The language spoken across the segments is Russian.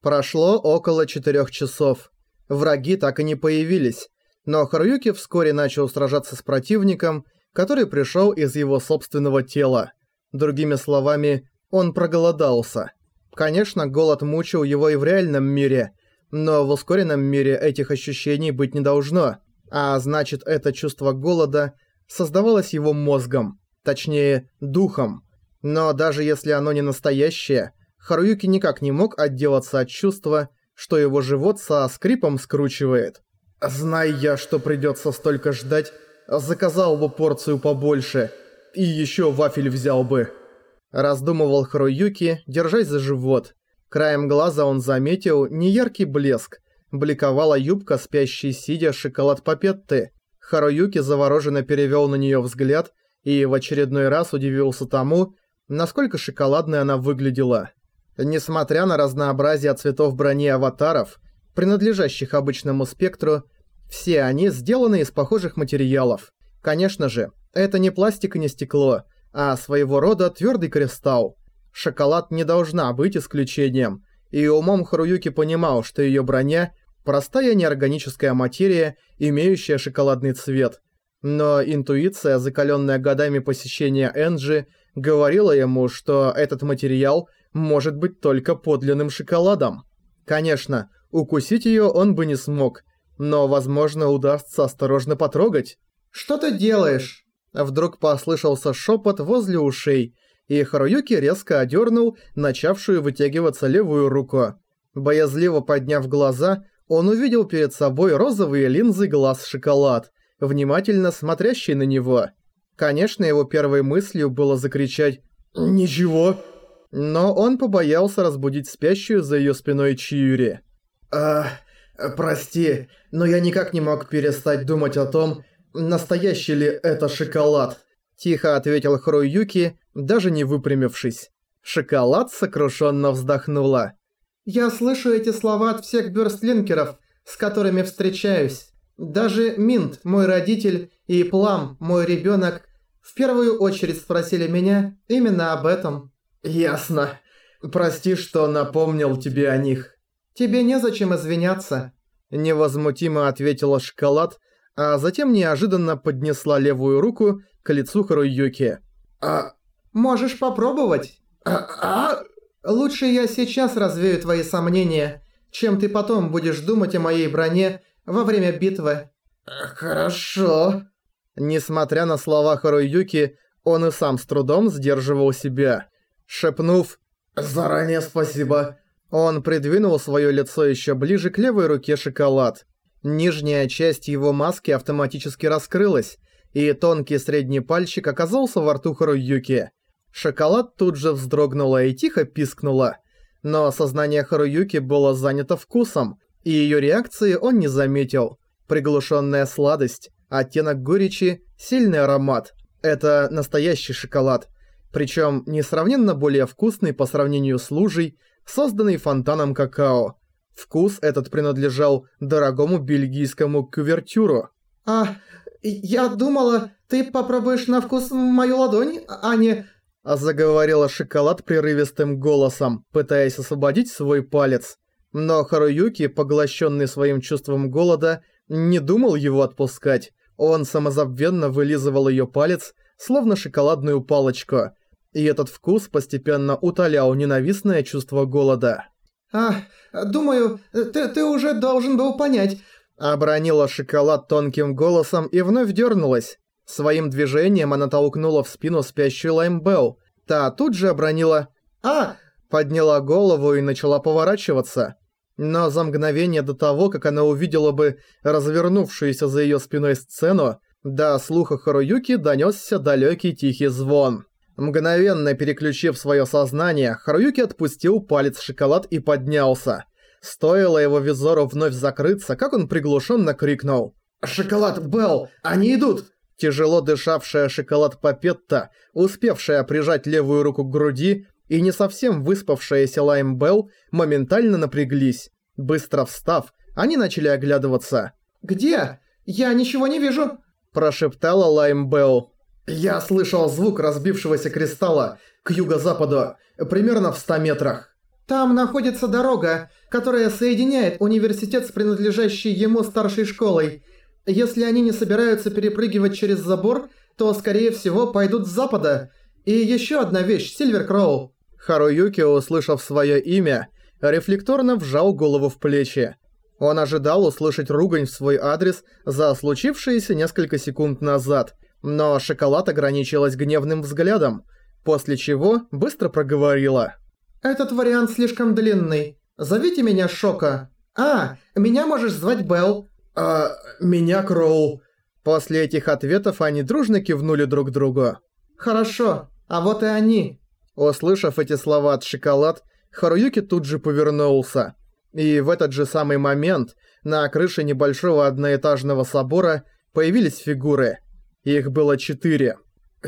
Прошло около четырех часов. Враги так и не появились, но Харуюки вскоре начал сражаться с противником, который пришел из его собственного тела. Другими словами, он проголодался. Конечно, голод мучил его и в реальном мире, но в ускоренном мире этих ощущений быть не должно, а значит это чувство голода создавалось его мозгом, точнее, духом. Но даже если оно не настоящее, Харуюки никак не мог отделаться от чувства, что его живот со скрипом скручивает. «Зная я, что придется столько ждать, заказал бы порцию побольше и еще вафель взял бы». Раздумывал Харуюки, держась за живот. Краем глаза он заметил неяркий блеск. Бликовала юбка, спящей сидя шоколад Папетты. Харуюки завороженно перевел на нее взгляд и в очередной раз удивился тому, насколько шоколадной она выглядела. Несмотря на разнообразие цветов брони аватаров, принадлежащих обычному спектру, все они сделаны из похожих материалов. Конечно же, это не пластик и не стекло, а своего рода твердый кристалл. Шоколад не должна быть исключением, и умом Харуюки понимал, что ее броня – простая неорганическая материя, имеющая шоколадный цвет. Но интуиция, закаленная годами посещения Энджи, говорила ему, что этот материал может быть только подлинным шоколадом. Конечно, укусить ее он бы не смог, но, возможно, удастся осторожно потрогать. «Что ты делаешь?» Вдруг послышался шепот возле ушей, и Харуюки резко одернул начавшую вытягиваться левую руку. Боязливо подняв глаза, он увидел перед собой розовые линзы глаз шоколад, внимательно смотрящий на него. Конечно, его первой мыслью было закричать «Ничего!», но он побоялся разбудить спящую за ее спиной Чиюри. «А, прости, но я никак не мог перестать думать о том, настоящий ли это шоколад?» Тихо ответил Харуюки, даже не выпрямившись. Шоколад сокрушенно вздохнула. «Я слышу эти слова от всех бёрстлинкеров, с которыми встречаюсь. Даже Минт, мой родитель, и Плам, мой ребёнок, в первую очередь спросили меня именно об этом». «Ясно. Прости, что напомнил тебе о них». «Тебе незачем извиняться», – невозмутимо ответила Шоколад, а затем неожиданно поднесла левую руку к лицу Харуюки. «А... можешь попробовать?» «А... а...» «Лучше я сейчас развею твои сомнения, чем ты потом будешь думать о моей броне во время битвы». «Хорошо». Несмотря на слова Харуюки, он и сам с трудом сдерживал себя. Шепнув «Заранее спасибо», он придвинул свое лицо еще ближе к левой руке шоколад. Нижняя часть его маски автоматически раскрылась, и тонкий средний пальчик оказался во рту Харуюки. Шоколад тут же вздрогнула и тихо пискнула. Но сознание Харуюки было занято вкусом, и ее реакции он не заметил. Приглушенная сладость, оттенок горечи, сильный аромат. Это настоящий шоколад. Причем несравненно более вкусный по сравнению с лужей, созданный фонтаном какао. Вкус этот принадлежал дорогому бельгийскому кувертюру. «А, я думала, ты попробуешь на вкус мою ладонь, а не...» а заговорила шоколад прерывистым голосом, пытаясь освободить свой палец. Но Харуюки, поглощенный своим чувством голода, не думал его отпускать. Он самозабвенно вылизывал ее палец, словно шоколадную палочку. И этот вкус постепенно утолял ненавистное чувство голода. «А, думаю, ты, ты уже должен был понять». Обронила шоколад тонким голосом и вновь дернулась. Своим движением она толкнула в спину спящую Лаймбелл. Та тут же обронила «А!» Подняла голову и начала поворачиваться. Но за мгновение до того, как она увидела бы развернувшуюся за ее спиной сцену, до слуха Харуюки донесся далекий тихий звон. Мгновенно переключив свое сознание, Харуюки отпустил палец шоколад и поднялся. Стоило его визору вновь закрыться, как он приглушенно крикнул. «Шоколад, Белл, они идут!» Тяжело дышавшая шоколад Папетта, успевшая прижать левую руку к груди, и не совсем выспавшаяся Лайм Белл моментально напряглись. Быстро встав, они начали оглядываться. «Где? Я ничего не вижу!» Прошептала Лайм Белл. «Я слышал звук разбившегося кристалла к юго-западу, примерно в 100 метрах». Там находится дорога, которая соединяет университет с принадлежащей ему старшей школой. Если они не собираются перепрыгивать через забор, то, скорее всего, пойдут с запада. И еще одна вещь, Сильвер Кроу. Харуюки, услышав свое имя, рефлекторно вжал голову в плечи. Он ожидал услышать ругань в свой адрес за случившееся несколько секунд назад, но шоколад ограничилась гневным взглядом, после чего быстро проговорила. «Этот вариант слишком длинный. Зовите меня Шока. А, меня можешь звать Белл». «А, меня Кроу». После этих ответов они дружно кивнули друг другу. «Хорошо, а вот и они». Услышав эти слова от Шоколад, Харуюки тут же повернулся. И в этот же самый момент на крыше небольшого одноэтажного собора появились фигуры. Их было четыре.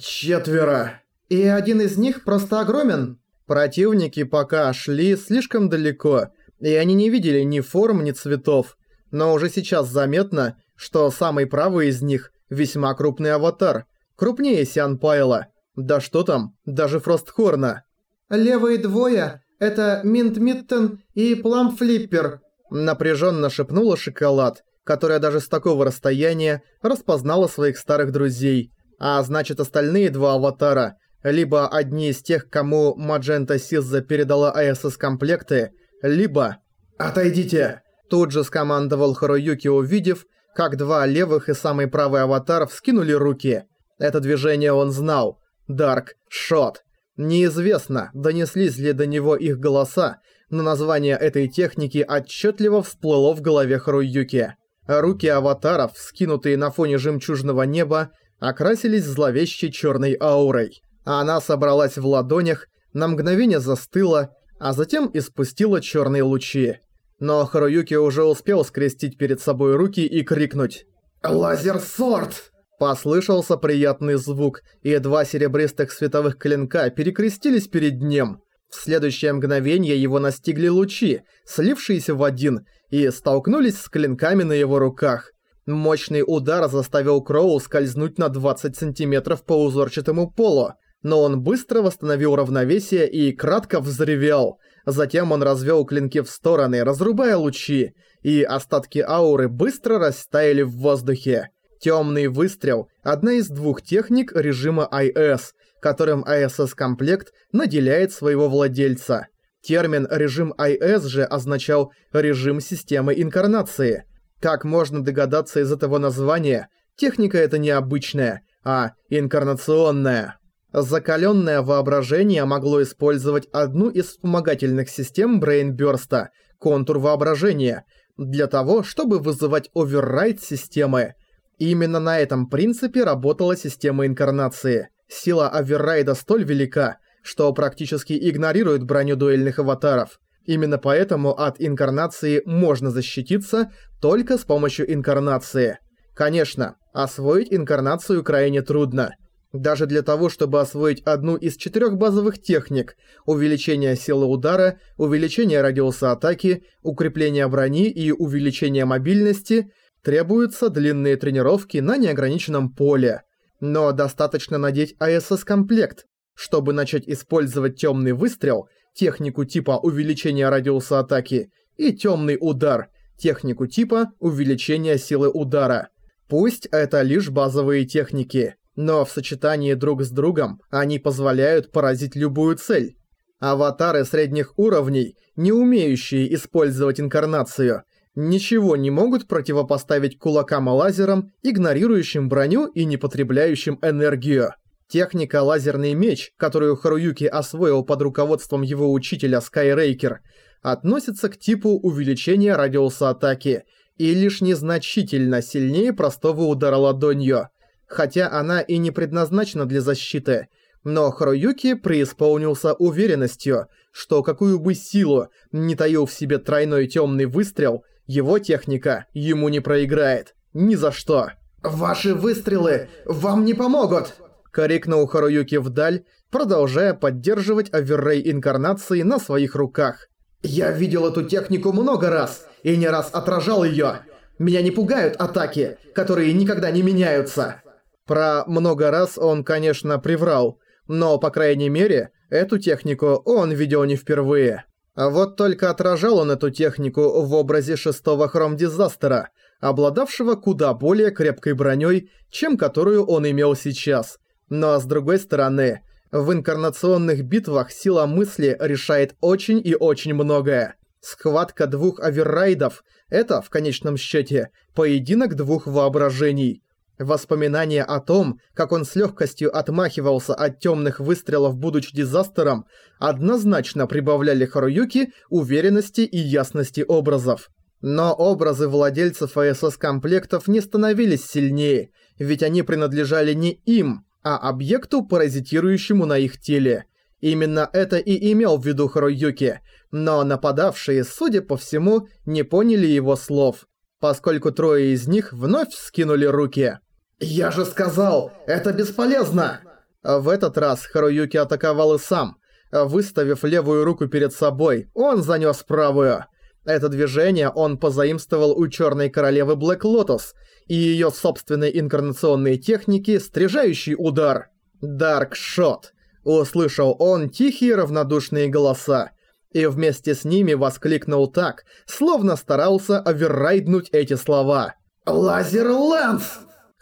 «Четверо!» «И один из них просто огромен!» Противники пока шли слишком далеко, и они не видели ни форм, ни цветов. Но уже сейчас заметно, что самый правый из них весьма крупный аватар, крупнее Сиан Пайла. Да что там, даже Фростхорна. «Левые двое – это Минт Миттен и Плам Флиппер», напряженно шепнула Шоколад, которая даже с такого расстояния распознала своих старых друзей. А значит остальные два аватара либо одни из тех, кому Маджента Сизза передала АСС-комплекты, либо... «Отойдите!» Тут же скомандовал Харуюки, увидев, как два левых и самый правый аватар вскинули руки. Это движение он знал. Дарк Шот. Неизвестно, донеслись ли до него их голоса, но название этой техники отчетливо всплыло в голове Харуюки. Руки аватаров, скинутые на фоне жемчужного неба, окрасились зловещей черной аурой. Она собралась в ладонях, на мгновение застыла, а затем испустила черные лучи. Но Харуюки уже успел скрестить перед собой руки и крикнуть «Лазер-сорт!» Послышался приятный звук, и два серебристых световых клинка перекрестились перед ним. В следующее мгновение его настигли лучи, слившиеся в один, и столкнулись с клинками на его руках. Мощный удар заставил Кроу скользнуть на 20 сантиметров по узорчатому полу, но он быстро восстановил равновесие и кратко взревел. Затем он развел клинки в стороны, разрубая лучи, и остатки ауры быстро растаяли в воздухе. Темный выстрел – одна из двух техник режима IS, которым ISS-комплект наделяет своего владельца. Термин «режим IS» же означал «режим системы инкарнации». Как можно догадаться из этого названия, техника эта не обычная, а инкарнационная. Закаленное воображение могло использовать одну из вспомогательных систем Брейнбёрста – контур воображения, для того, чтобы вызывать оверрайт системы. Именно на этом принципе работала система инкарнации. Сила оверрайда столь велика, что практически игнорирует броню дуэльных аватаров. Именно поэтому от инкарнации можно защититься только с помощью инкарнации. Конечно, освоить инкарнацию крайне трудно – даже для того, чтобы освоить одну из четырех базовых техник – увеличение силы удара, увеличение радиуса атаки, укрепление брони и увеличение мобильности – требуются длинные тренировки на неограниченном поле. Но достаточно надеть АСС-комплект, чтобы начать использовать темный выстрел, технику типа увеличения радиуса атаки, и темный удар, технику типа увеличения силы удара. Пусть это лишь базовые техники – но в сочетании друг с другом они позволяют поразить любую цель. Аватары средних уровней, не умеющие использовать инкарнацию, ничего не могут противопоставить кулакам и лазерам, игнорирующим броню и не потребляющим энергию. Техника «Лазерный меч», которую Харуюки освоил под руководством его учителя Скайрейкер, относится к типу увеличения радиуса атаки и лишь незначительно сильнее простого удара ладонью – хотя она и не предназначена для защиты. Но Харуюки преисполнился уверенностью, что какую бы силу не таил в себе тройной темный выстрел, его техника ему не проиграет. Ни за что. «Ваши выстрелы вам не помогут!» Крикнул Харуюки вдаль, продолжая поддерживать оверрей инкарнации на своих руках. «Я видел эту технику много раз и не раз отражал её. Меня не пугают атаки, которые никогда не меняются. Про много раз он, конечно, приврал, но, по крайней мере, эту технику он видел не впервые. А вот только отражал он эту технику в образе шестого хром-дизастера, обладавшего куда более крепкой броней, чем которую он имел сейчас. Но с другой стороны, в инкарнационных битвах сила мысли решает очень и очень многое. Схватка двух оверрайдов – это, в конечном счете, поединок двух воображений. Воспоминания о том, как он с легкостью отмахивался от темных выстрелов, будучи дизастером, однозначно прибавляли Харуюки уверенности и ясности образов. Но образы владельцев АСС-комплектов не становились сильнее, ведь они принадлежали не им, а объекту, паразитирующему на их теле. Именно это и имел в виду Харуюки, но нападавшие, судя по всему, не поняли его слов, поскольку трое из них вновь скинули руки. «Я же сказал, это бесполезно!» В этот раз Харуюки атаковал и сам. Выставив левую руку перед собой, он занёс правую. Это движение он позаимствовал у Черной Королевы Black Lotus и её собственной инкарнационной техники «Стрижающий удар». «Dark Shot». Услышал он тихие равнодушные голоса и вместе с ними воскликнул так, словно старался оверрайднуть эти слова. «Laser Lance!»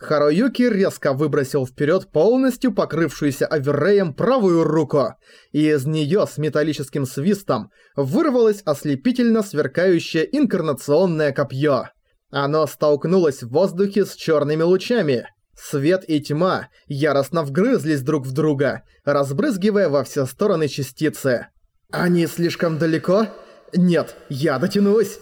Харуюки резко выбросил вперед полностью покрывшуюся оверреем правую руку, и из нее с металлическим свистом вырвалось ослепительно сверкающее инкарнационное копье. Оно столкнулось в воздухе с черными лучами. Свет и тьма яростно вгрызлись друг в друга, разбрызгивая во все стороны частицы. «Они слишком далеко? Нет, я дотянусь!»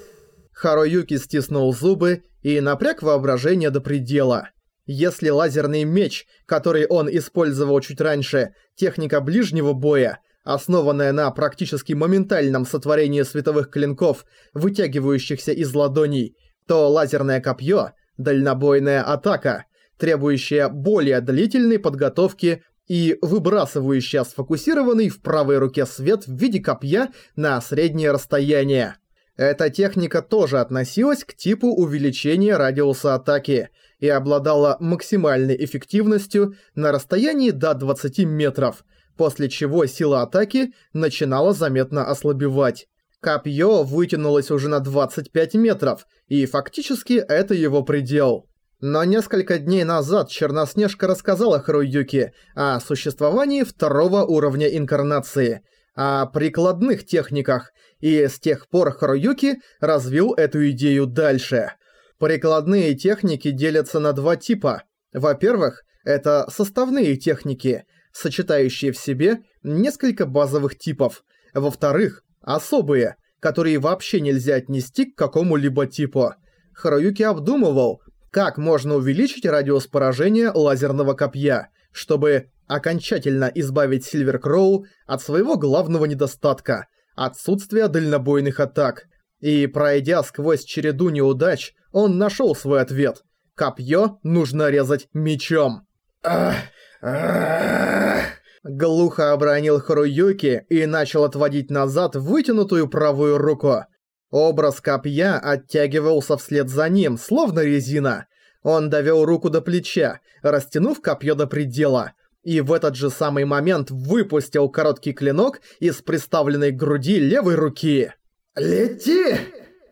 Харуюки стиснул зубы и напряг воображение до предела. Если лазерный меч, который он использовал чуть раньше, техника ближнего боя, основанная на практически моментальном сотворении световых клинков, вытягивающихся из ладоней, то лазерное копье – дальнобойная атака, требующая более длительной подготовки и выбрасывающая сфокусированный в правой руке свет в виде копья на среднее расстояние. Эта техника тоже относилась к типу увеличения радиуса атаки – и обладала максимальной эффективностью на расстоянии до 20 метров, после чего сила атаки начинала заметно ослабевать. Копье вытянулось уже на 25 метров, и фактически это его предел. Но несколько дней назад Черноснежка рассказала Харуюке о существовании второго уровня инкарнации, о прикладных техниках, и с тех пор Харуюки развил эту идею дальше – Прикладные техники делятся на два типа. Во-первых, это составные техники, сочетающие в себе несколько базовых типов. Во-вторых, особые, которые вообще нельзя отнести к какому-либо типу. Харуюки обдумывал, как можно увеличить радиус поражения лазерного копья, чтобы окончательно избавить Сильвер Кроу от своего главного недостатка – отсутствия дальнобойных атак. И пройдя сквозь череду неудач, он нашел свой ответ. Копье нужно резать мечом. Глухо обронил Харуюки и начал отводить назад вытянутую правую руку. Образ копья оттягивался вслед за ним, словно резина. Он довел руку до плеча, растянув копье до предела, и в этот же самый момент выпустил короткий клинок из приставленной к груди левой руки. «Лети!»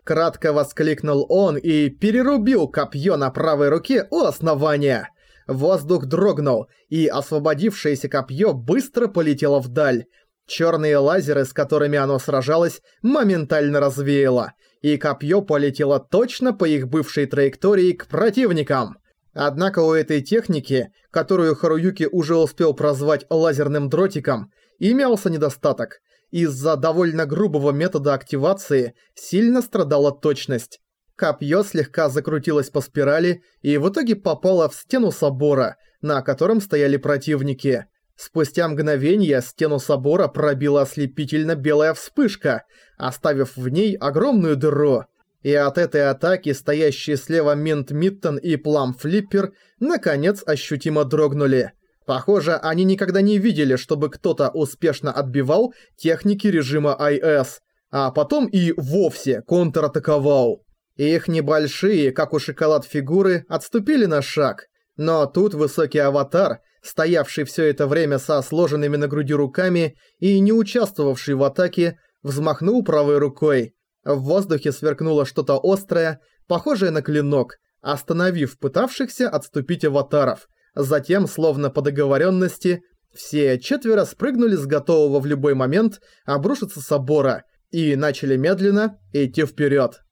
Кратко воскликнул он и перерубил копье на правой руке у основания. Воздух дрогнул, и освободившееся копье быстро полетело вдаль. Черные лазеры, с которыми оно сражалось, моментально развеяло, и копье полетело точно по их бывшей траектории к противникам. Однако у этой техники, которую Харуюки уже успел прозвать лазерным дротиком, имелся недостаток из-за довольно грубого метода активации сильно страдала точность. Копье слегка закрутилось по спирали и в итоге попало в стену собора, на котором стояли противники. Спустя мгновение стену собора пробила ослепительно белая вспышка, оставив в ней огромную дыру. И от этой атаки стоящие слева Минт Миттон и Плам Флиппер наконец ощутимо дрогнули. Похоже, они никогда не видели, чтобы кто-то успешно отбивал техники режима IS, а потом и вовсе контратаковал. Их небольшие, как у шоколад фигуры, отступили на шаг. Но тут высокий аватар, стоявший все это время со сложенными на груди руками и не участвовавший в атаке, взмахнул правой рукой. В воздухе сверкнуло что-то острое, похожее на клинок, остановив пытавшихся отступить аватаров. Затем, словно по договоренности, все четверо спрыгнули с готового в любой момент обрушиться собора и начали медленно идти вперед.